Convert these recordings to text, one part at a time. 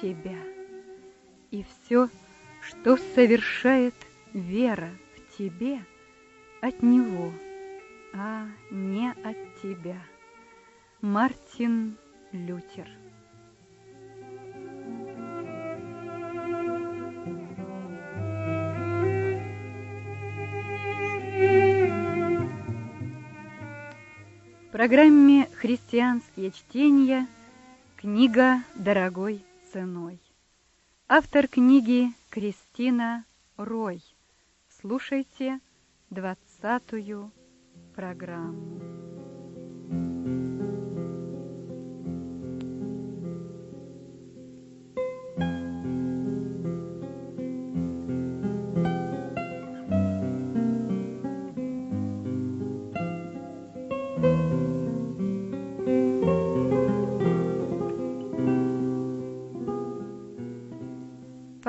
тебя. И все, что совершает вера в тебе, от него, а не от тебя. Мартин Лютер программе «Христианские чтения» книга «Дорогой ценой». Автор книги Кристина Рой. Слушайте двадцатую программу.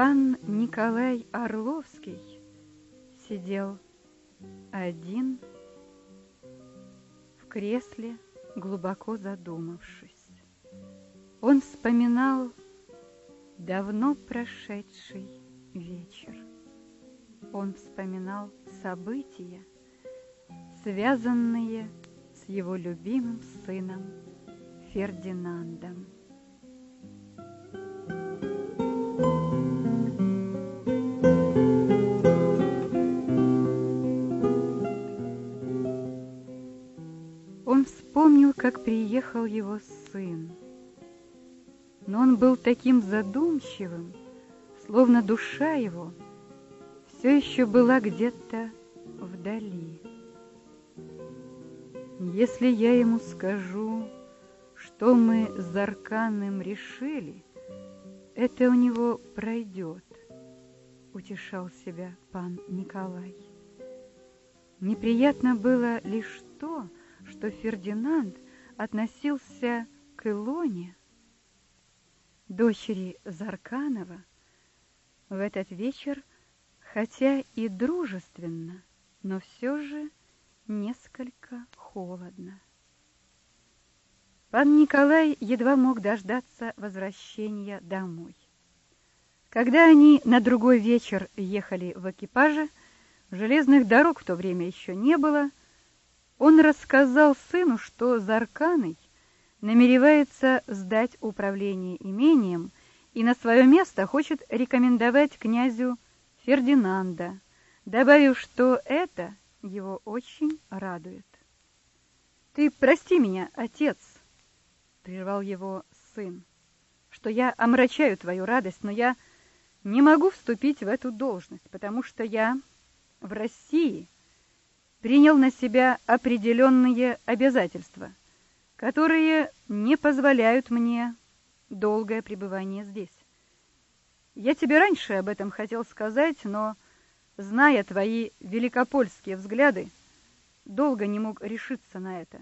Пан Николай Орловский сидел один в кресле, глубоко задумавшись. Он вспоминал давно прошедший вечер. Он вспоминал события, связанные с его любимым сыном Фердинандом. Как приехал его сын. Но он был таким задумчивым, словно душа его все еще была где-то вдали. Если я ему скажу, что мы с Зарканым решили, это у него пройдет, утешал себя пан Николай. Неприятно было лишь то, что Фердинанд относился к Илоне, дочери Зарканова, в этот вечер, хотя и дружественно, но все же несколько холодно. Пан Николай едва мог дождаться возвращения домой. Когда они на другой вечер ехали в экипаже, железных дорог в то время еще не было, он рассказал сыну, что Зарканый намеревается сдать управление имением и на свое место хочет рекомендовать князю Фердинанда, добавив, что это его очень радует. «Ты прости меня, отец!» — прервал его сын, «что я омрачаю твою радость, но я не могу вступить в эту должность, потому что я в России принял на себя определенные обязательства, которые не позволяют мне долгое пребывание здесь. Я тебе раньше об этом хотел сказать, но, зная твои великопольские взгляды, долго не мог решиться на это.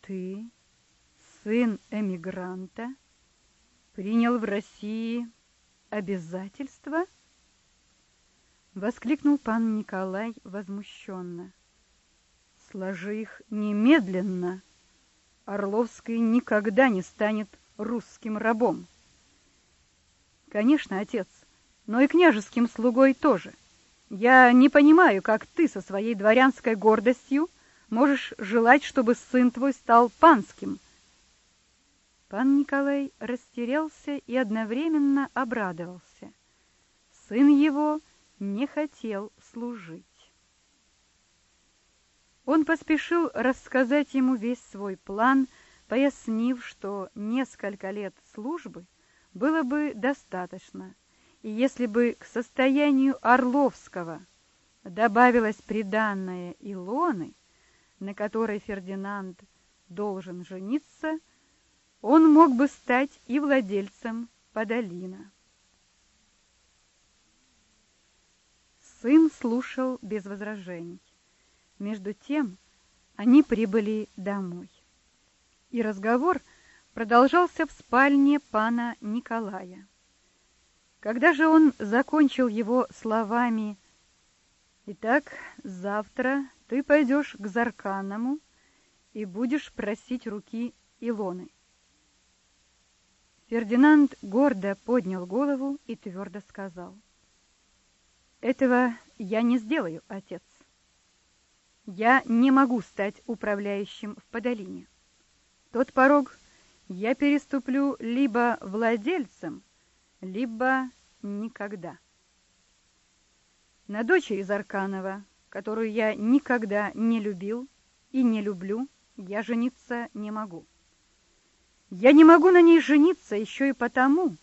Ты, сын эмигранта, принял в России обязательства? Воскликнул пан Николай возмущенно. Сложи их немедленно. Орловский никогда не станет русским рабом. Конечно, отец, но и княжеским слугой тоже. Я не понимаю, как ты со своей дворянской гордостью можешь желать, чтобы сын твой стал панским. Пан Николай растерялся и одновременно обрадовался. Сын его не хотел служить. Он поспешил рассказать ему весь свой план, пояснив, что несколько лет службы было бы достаточно, и если бы к состоянию Орловского добавилось приданное Илоны, на которой Фердинанд должен жениться, он мог бы стать и владельцем Подолина. Сын слушал без возражений. Между тем они прибыли домой. И разговор продолжался в спальне пана Николая. Когда же он закончил его словами «Итак, завтра ты пойдешь к Зарканому и будешь просить руки Илоны. Фердинанд гордо поднял голову и твердо сказал. «Этого я не сделаю, отец. Я не могу стать управляющим в Подолине. Тот порог я переступлю либо владельцем, либо никогда. На дочери Зарканова, которую я никогда не любил и не люблю, я жениться не могу. Я не могу на ней жениться еще и потому,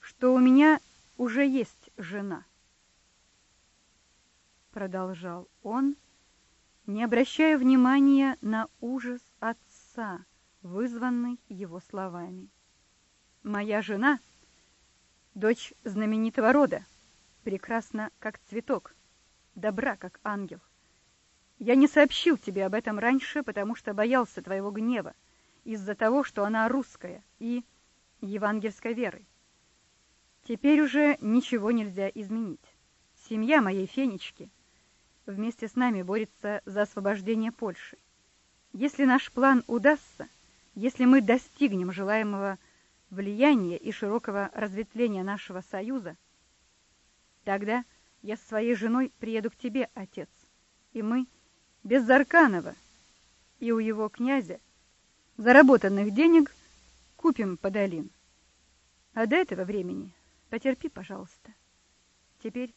что у меня уже есть жена. Продолжал он, не обращая внимания на ужас отца, вызванный его словами. Моя жена — дочь знаменитого рода, прекрасна, как цветок, добра, как ангел. Я не сообщил тебе об этом раньше, потому что боялся твоего гнева, из-за того, что она русская и евангельской веры. Теперь уже ничего нельзя изменить. Семья моей Фенечки вместе с нами борется за освобождение Польши. Если наш план удастся, если мы достигнем желаемого влияния и широкого разветвления нашего союза, тогда я с своей женой приеду к тебе, отец, и мы без Зарканова и у его князя заработанных денег купим подолин. А до этого времени потерпи, пожалуйста. Теперь,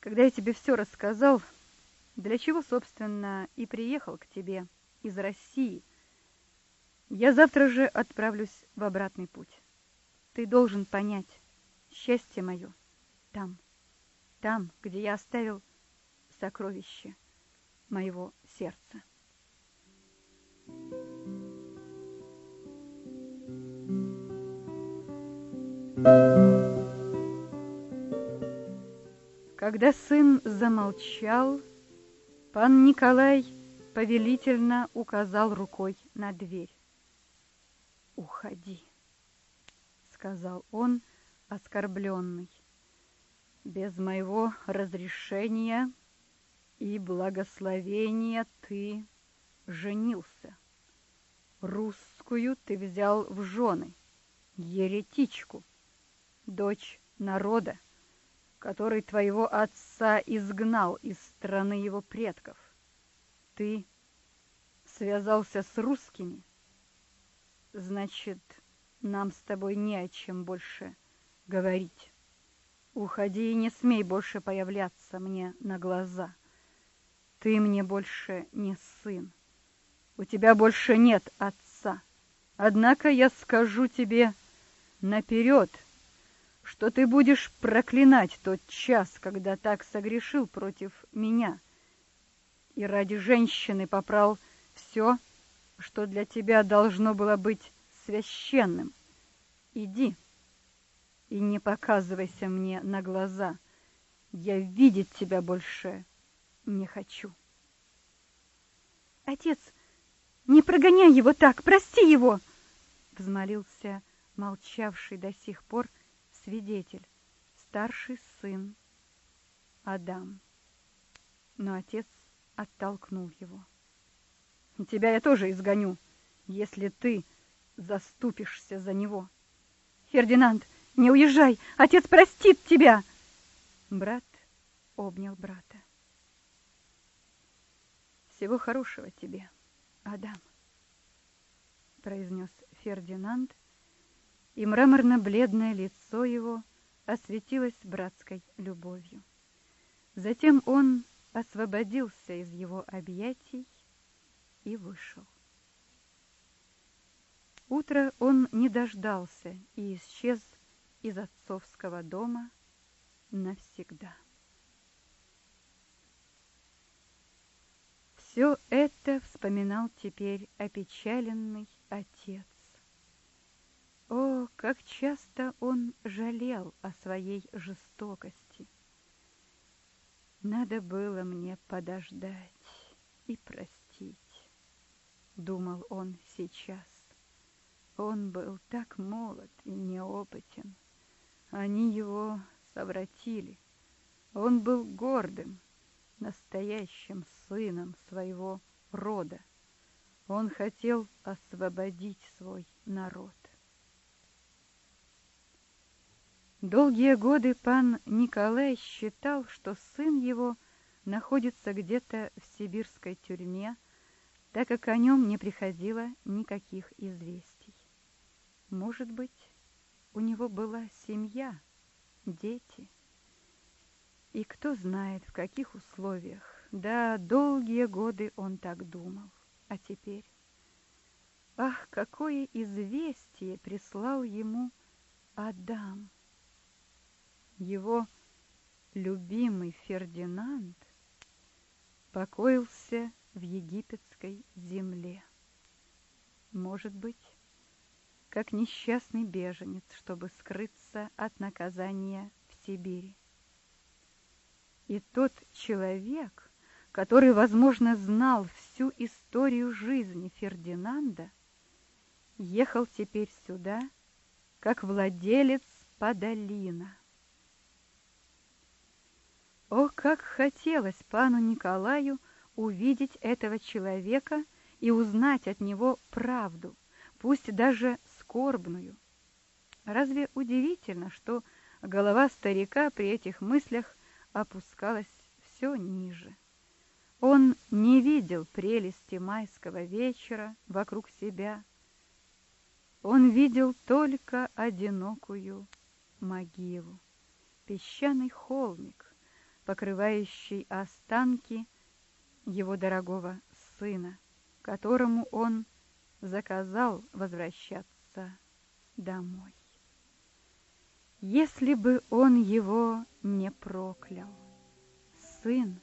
когда я тебе все рассказал, для чего, собственно, и приехал к тебе из России, я завтра же отправлюсь в обратный путь. Ты должен понять, счастье мое там, там, где я оставил сокровище моего сердца. Когда сын замолчал, пан Николай повелительно указал рукой на дверь. «Уходи», — сказал он, оскорбленный. «Без моего разрешения и благословения ты женился. Русскую ты взял в жены, еретичку, дочь народа, который твоего отца изгнал из страны его предков. Ты связался с русскими, значит, нам с тобой не о чем больше говорить. Уходи и не смей больше появляться мне на глаза. Ты мне больше не сын. У тебя больше нет отца. Однако я скажу тебе наперед, что ты будешь проклинать тот час, когда так согрешил против меня, и ради женщины попрал все, что для тебя должно было быть священным. Иди и не показывайся мне на глаза. Я видеть тебя больше не хочу. Отец, не прогоняй его так, прости его, взмолился молчавший до сих пор свидетель, старший сын Адам. Но отец оттолкнул его. Тебя я тоже изгоню, если ты заступишься за него. Фердинанд, не уезжай, отец простит тебя. Брат обнял брата. Всего хорошего тебе, Адам, произнес Фердинанд, и мраморно-бледное лицо его осветилось братской любовью. Затем он освободился из его объятий и вышел. Утро он не дождался и исчез из отцовского дома навсегда. Все это вспоминал теперь опечаленный отец. О, как часто он жалел о своей жестокости. Надо было мне подождать и простить, думал он сейчас. Он был так молод и неопытен. Они его совратили. Он был гордым, настоящим сыном своего рода. Он хотел освободить свой народ. Долгие годы пан Николай считал, что сын его находится где-то в сибирской тюрьме, так как о нем не приходило никаких известий. Может быть, у него была семья, дети. И кто знает, в каких условиях. Да, долгие годы он так думал. А теперь... Ах, какое известие прислал ему Адам! Его любимый Фердинанд покоился в египетской земле. Может быть, как несчастный беженец, чтобы скрыться от наказания в Сибири. И тот человек, который, возможно, знал всю историю жизни Фердинанда, ехал теперь сюда, как владелец Подолина. О, как хотелось пану Николаю увидеть этого человека и узнать от него правду, пусть даже скорбную. Разве удивительно, что голова старика при этих мыслях опускалась все ниже? Он не видел прелести майского вечера вокруг себя. Он видел только одинокую могилу, песчаный холмик, покрывающий останки его дорогого сына, которому он заказал возвращаться домой. Если бы он его не проклял, сын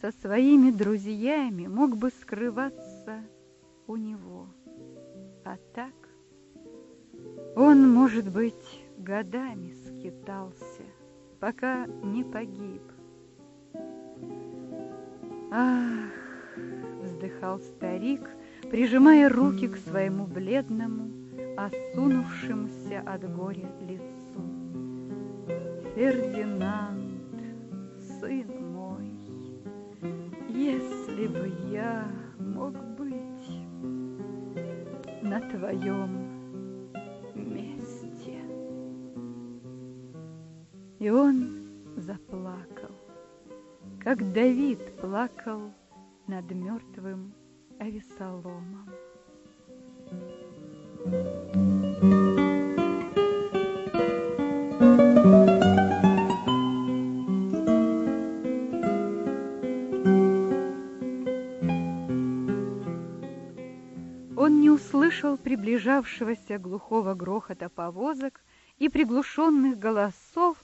со своими друзьями мог бы скрываться у него. А так он, может быть, годами скитался, пока не погиб Ах, вздыхал старик, прижимая руки к своему бледному, осунувшемуся от горя лицу. Фердинанд, сын мой, если бы я мог быть на твоем месте. И он заплакал как Давид плакал над мертвым Авесоломом. Он не услышал приближавшегося глухого грохота повозок и приглушенных голосов,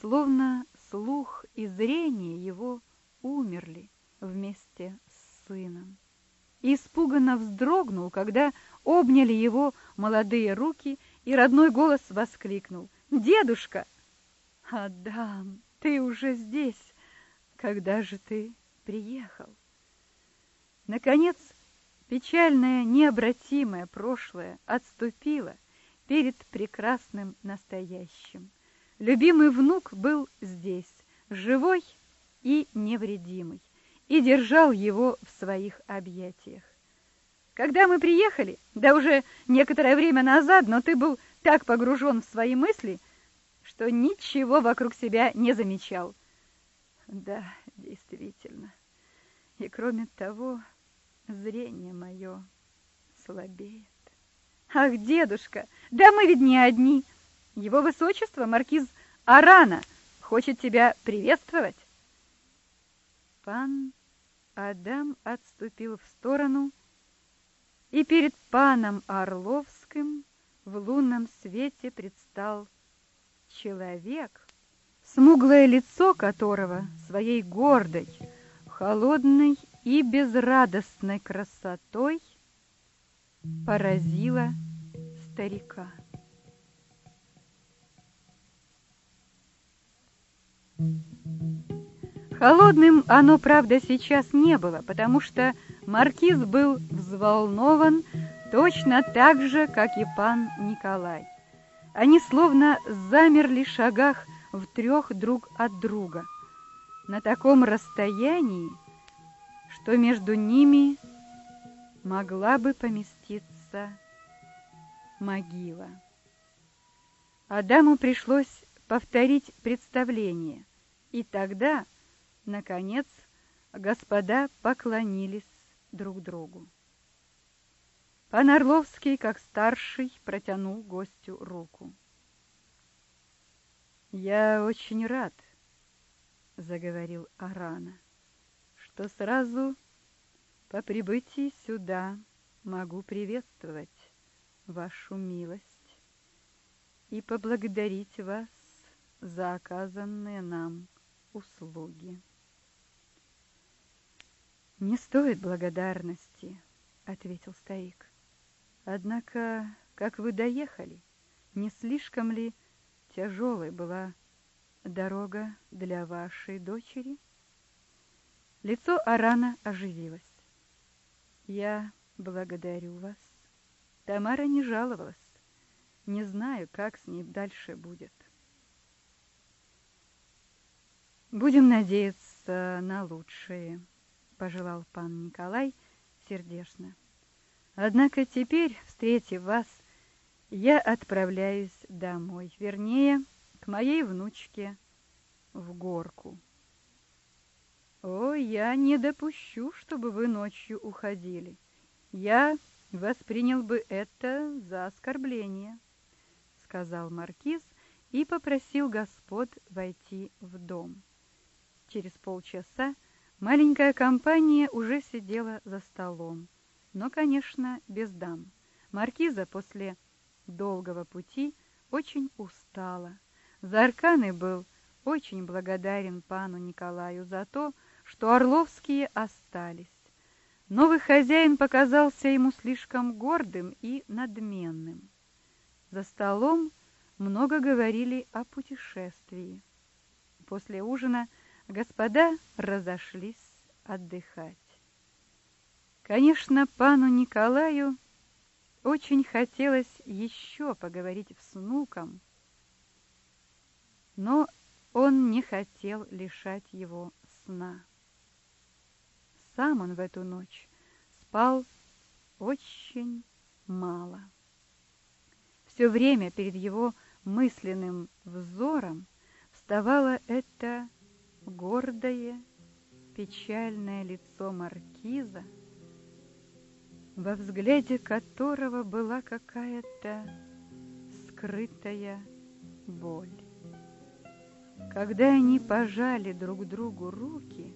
словно слух и зрение его умерли вместе с сыном. И испуганно вздрогнул, когда обняли его молодые руки, и родной голос воскликнул. «Дедушка!» «Адам, ты уже здесь! Когда же ты приехал?» Наконец, печальное, необратимое прошлое отступило перед прекрасным настоящим. Любимый внук был здесь, живой и невредимый, и держал его в своих объятиях. Когда мы приехали, да уже некоторое время назад, но ты был так погружен в свои мысли, что ничего вокруг себя не замечал. Да, действительно. И кроме того, зрение мое слабеет. Ах, дедушка, да мы ведь не одни. Его высочество, маркиз Арана, хочет тебя приветствовать. Пан Адам отступил в сторону, и перед паном Орловским в лунном свете предстал человек, смуглое лицо которого своей гордой, холодной и безрадостной красотой поразило старика. Холодным оно, правда, сейчас не было, потому что маркиз был взволнован точно так же, как и пан Николай. Они словно замерли в шагах в трех друг от друга. на таком расстоянии, что между ними могла бы поместиться могила. Адаму пришлось повторить представление, и тогда, наконец, господа поклонились друг другу. Пан Орловский, как старший, протянул гостю руку. «Я очень рад», — заговорил Арана, — «что сразу по прибытии сюда могу приветствовать вашу милость и поблагодарить вас за оказанные нам услуги». «Не стоит благодарности», — ответил старик. «Однако, как вы доехали, не слишком ли тяжелой была дорога для вашей дочери?» Лицо Арана оживилось. «Я благодарю вас. Тамара не жаловалась. Не знаю, как с ней дальше будет». «Будем надеяться на лучшее», пожелал пан Николай сердечно. Однако теперь, встретив вас, я отправляюсь домой, вернее, к моей внучке в горку. О, я не допущу, чтобы вы ночью уходили. Я воспринял бы это за оскорбление, сказал маркиз и попросил господ войти в дом. Через полчаса Маленькая компания уже сидела за столом, но, конечно, без дам. Маркиза после долгого пути очень устала. Зарканы был очень благодарен пану Николаю за то, что Орловские остались. Новый хозяин показался ему слишком гордым и надменным. За столом много говорили о путешествии. После ужина – Господа разошлись отдыхать. Конечно, пану Николаю очень хотелось еще поговорить с внуком, но он не хотел лишать его сна. Сам он в эту ночь спал очень мало. Все время перед его мысленным взором вставало это гордое, печальное лицо маркиза, во взгляде которого была какая-то скрытая боль. Когда они пожали друг другу руки,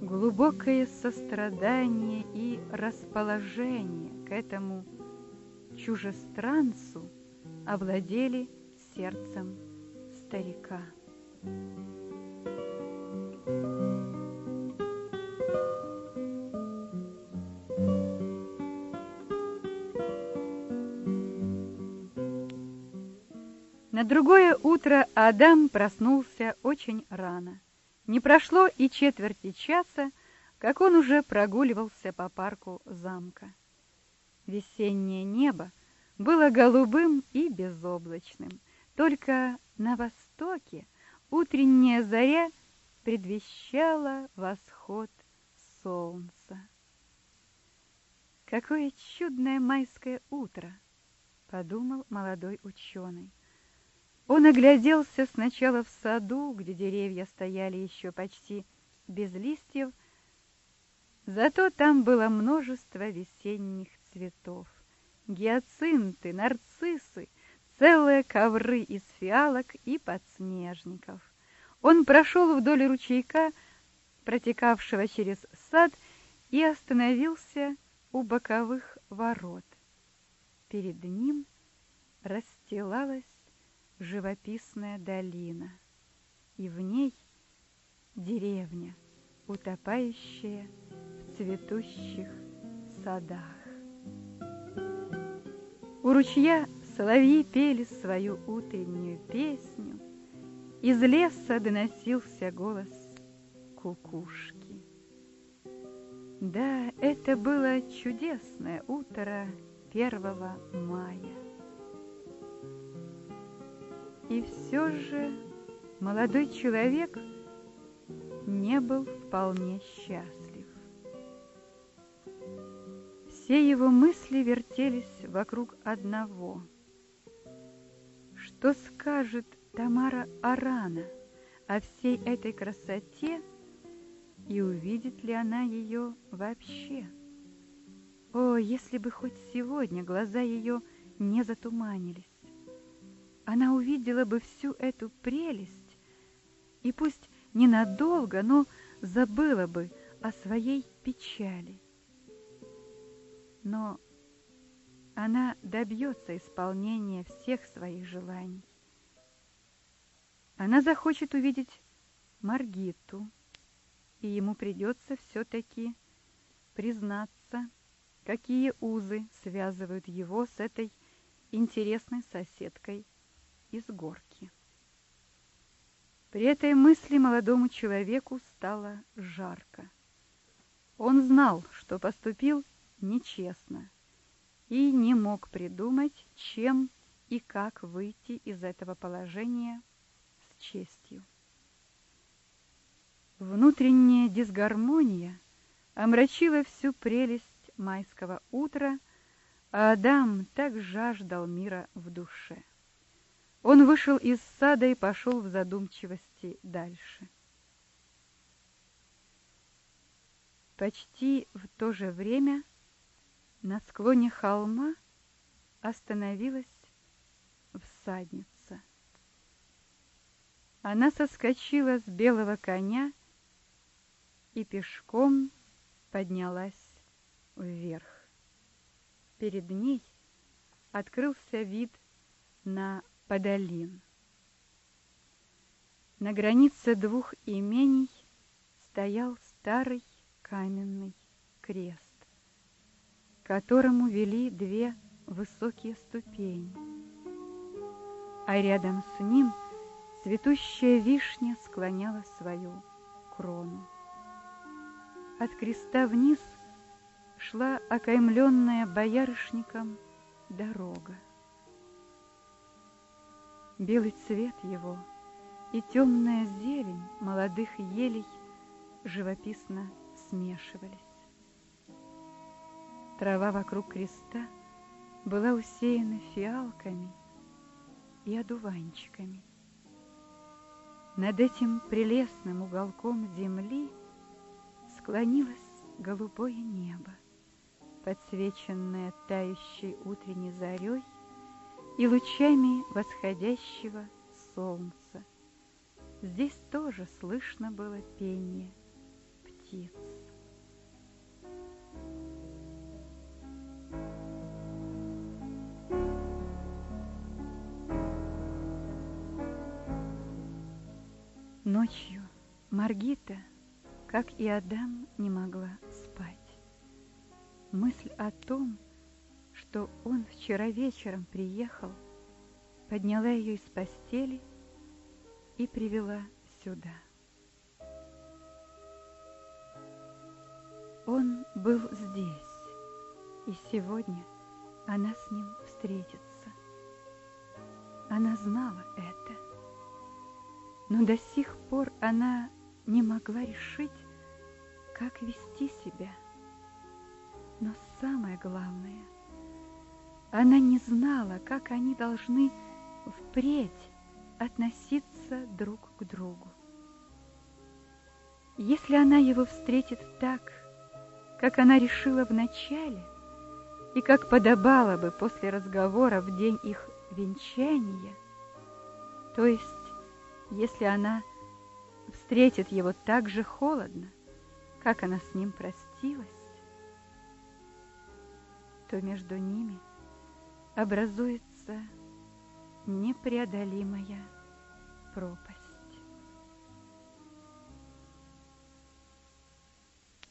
глубокое сострадание и расположение к этому чужестранцу овладели сердцем старика. На другое утро Адам проснулся очень рано. Не прошло и четверти часа, как он уже прогуливался по парку замка. Весеннее небо было голубым и безоблачным, только на востоке Утренняя заря предвещала восход солнца. «Какое чудное майское утро!» — подумал молодой ученый. Он огляделся сначала в саду, где деревья стояли еще почти без листьев, зато там было множество весенних цветов. Гиацинты, нарциссы, целые ковры из фиалок и подснежников. Он прошел вдоль ручейка, протекавшего через сад, и остановился у боковых ворот. Перед ним расстилалась живописная долина, и в ней деревня, утопающая в цветущих садах. У ручья Соловьи пели свою утреннюю песню, Из леса доносился голос кукушки. Да, это было чудесное утро первого мая. И все же молодой человек не был вполне счастлив. Все его мысли вертелись вокруг одного. Что скажет Тамара Арана о всей этой красоте и увидит ли она ее вообще? О, если бы хоть сегодня глаза ее не затуманились, она увидела бы всю эту прелесть и пусть ненадолго, но забыла бы о своей печали. Но она добьется исполнения всех своих желаний. Она захочет увидеть Маргиту, и ему придется все-таки признаться, какие узы связывают его с этой интересной соседкой из горки. При этой мысли молодому человеку стало жарко. Он знал, что поступил нечестно и не мог придумать, чем и как выйти из этого положения с честью. Внутренняя дисгармония омрачила всю прелесть майского утра, а Адам так жаждал мира в душе. Он вышел из сада и пошел в задумчивости дальше. Почти в то же время на склоне холма остановилась всадница. Она соскочила с белого коня и пешком поднялась вверх. Перед ней открылся вид на Подолин. На границе двух имений стоял старый каменный крест которому вели две высокие ступени. А рядом с ним цветущая вишня склоняла свою крону. От креста вниз шла окаймленная боярышником дорога. Белый цвет его и темная зелень молодых елей живописно смешивались. Трава вокруг креста была усеяна фиалками и одуванчиками. Над этим прелестным уголком земли склонилось голубое небо, подсвеченное тающей утренней зарей и лучами восходящего солнца. Здесь тоже слышно было пение птиц. Ночью Маргита, как и Адам, не могла спать. Мысль о том, что он вчера вечером приехал, подняла ее из постели и привела сюда. Он был здесь, и сегодня она с ним встретится. Она знала это но до сих пор она не могла решить, как вести себя. Но самое главное, она не знала, как они должны впредь относиться друг к другу. Если она его встретит так, как она решила вначале, и как подобало бы после разговора в день их венчания, то есть если она встретит его так же холодно, как она с ним простилась, то между ними образуется непреодолимая пропасть.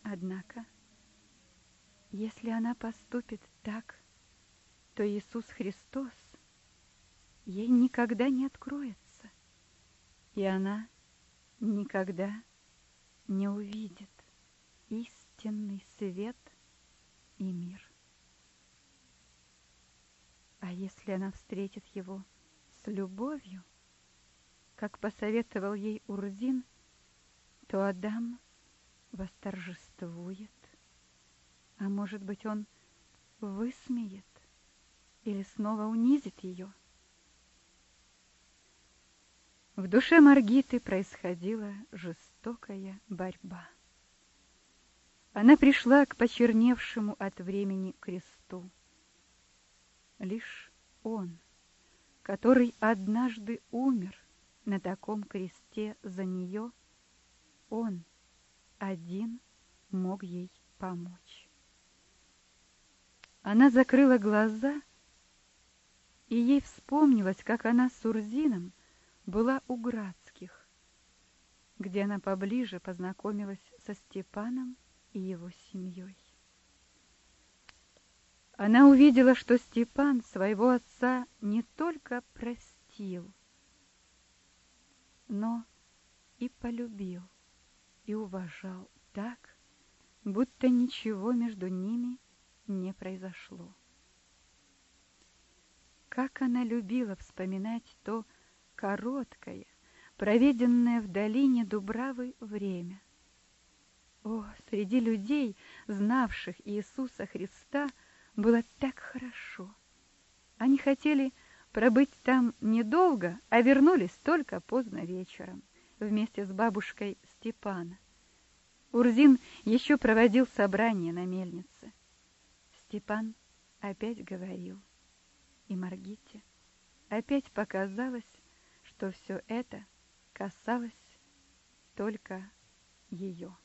Однако, если она поступит так, то Иисус Христос ей никогда не откроется и она никогда не увидит истинный свет и мир. А если она встретит его с любовью, как посоветовал ей Урзин, то Адам восторжествует, а может быть, он высмеет или снова унизит ее. В душе Маргиты происходила жестокая борьба. Она пришла к почерневшему от времени кресту. Лишь он, который однажды умер на таком кресте за нее, он один мог ей помочь. Она закрыла глаза, и ей вспомнилось, как она с Урзином была у Градских, где она поближе познакомилась со Степаном и его семьей. Она увидела, что Степан своего отца не только простил, но и полюбил и уважал так, будто ничего между ними не произошло. Как она любила вспоминать то короткое, проведенное в долине Дубравы время. О, среди людей, знавших Иисуса Христа, было так хорошо. Они хотели пробыть там недолго, а вернулись только поздно вечером вместе с бабушкой Степана. Урзин еще проводил собрание на мельнице. Степан опять говорил, и Маргите опять показалось, что все это касалось только ее.